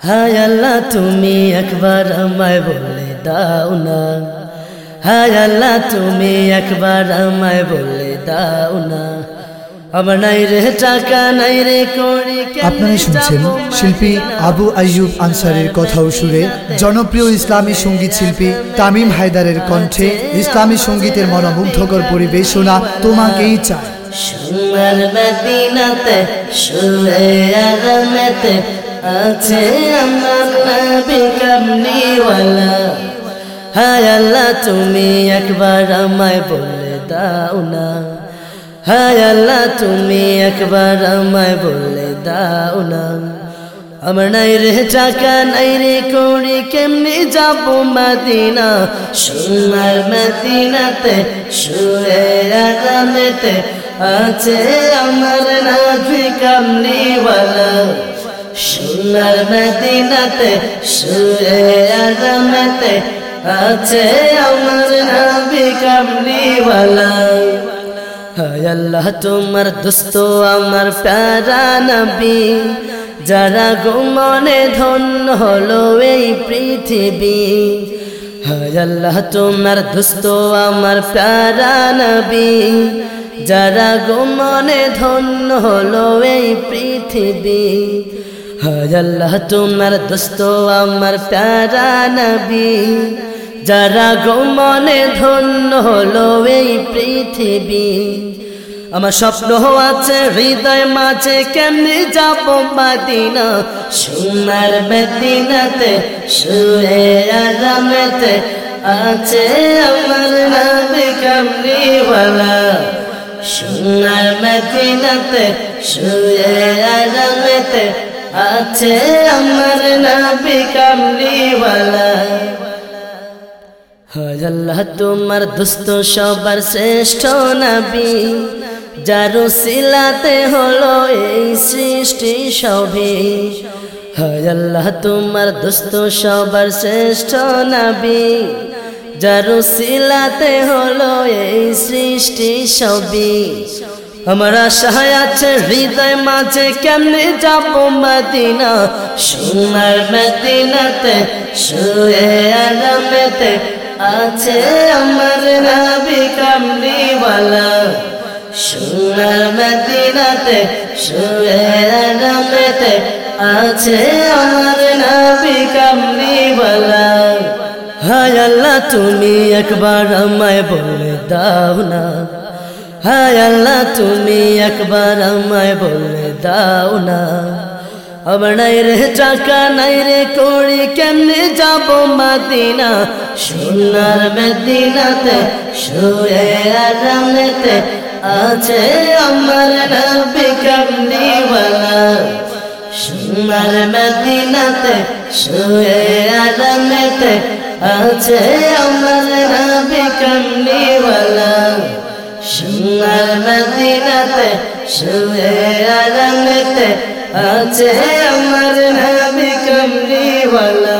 হায় আল্লাহ তুমি একবার আমায় বলে দাও না। হায় আল্লাহ তুমি একবার আমায় বলে দাও না। আমার নাই রে টাকা নাই রে করি আপনারা শুনছেন শিল্পী আবু আইয়ুব আনসারের কথা সুরে জনপ্রিয় ইসলামী সংগীত শিল্পী তামিম হায়দারের কণ্ঠে ইসলামী সঙ্গীতের মনোমুগ্ধকর পরিবেশনা তোমাকেই চায় সোনার মদিনাতে শুয়ে আরামেতে আছে আমার নবী কামলিওয়ালা হায় আল্লাহ, তুমি একবার আমায় বলে দাও না। হায় আল্লাহ, তুমি একবার আমায় বলে দাও না। আমার নাই রে টাকা নাই রে করি কেমনি যাব মদিনা? সোনার মদিনাতে শুয়ে আরামেতে আছে আমার নাভি কামলিওয়ালা সোনার মদিনাতে শুয়ে আরামেতে আছে আমার নাভি কামলিওয়ালা হায় আল্লাহ, তোমার দোস্ত আমার প্যারা নবী, যারা গুমনে ধন্য হলো এই পৃথিবী। হায় আল্লাহ, তোমার দোস্ত আমার প্যারা নবী, যারা গুমনে ধন্য হলো এই পৃথিবী। আল্লাহ, তোমার দোস্ত আমার প্যারা নবী। যারা গমনে ধন্য হলো এই পৃথিবী। আমার স্বপ্ন আছে, হৃদয় মাঝে কেমনি যাব মাদিনা? সোনার মদিনাতে, শুয়ে আরামেতে আছে আমার নবী কামলিওয়ালা সোনার মদিনাতে, শুয়ে আরামেতে আছে আমার নবী কামলিওয়ালা। হায় তোমার দুস্থ সবার শ্রেষ্ঠ নবী। যার সিলাতে হলো এই সৃষ্টি সবে হায় তোমার দুস্থ সবার শ্রেষ্ঠ নবী। যার সিলাতে হলো এই সৃষ্টি সবই। আমার আশায় আছে হৃদয় মাঝে কেমনে যাব মদিনা সোনার মদিনাতে শুয়ে আরামেতে আছে আমার নবী কামলিওয়ালা সোনার মদিনাতে শুয়ে আরামেতে আছে আমার নবী কামলিওয়ালা হায় আল্লাহ তুমি একবার আমায় বলে দাও না হায় আল্লাহ, তুমি একবার আমায় বলে দাও না। আমার নাই রে টাকা নাই রে করি কেমনে যাব মাদিনা? সোনার মদিনাতে, শুয়ে আরামেতে আছে আমার নবী কামলিওয়ালা। সোনার মদিনাতে, শুয়ে আরামেতে আছে আমার নবী কামলিওয়ালা। সোনার মদিনাতে শুয়ে আরামেতে আছে আমার নবী কামলিওয়ালা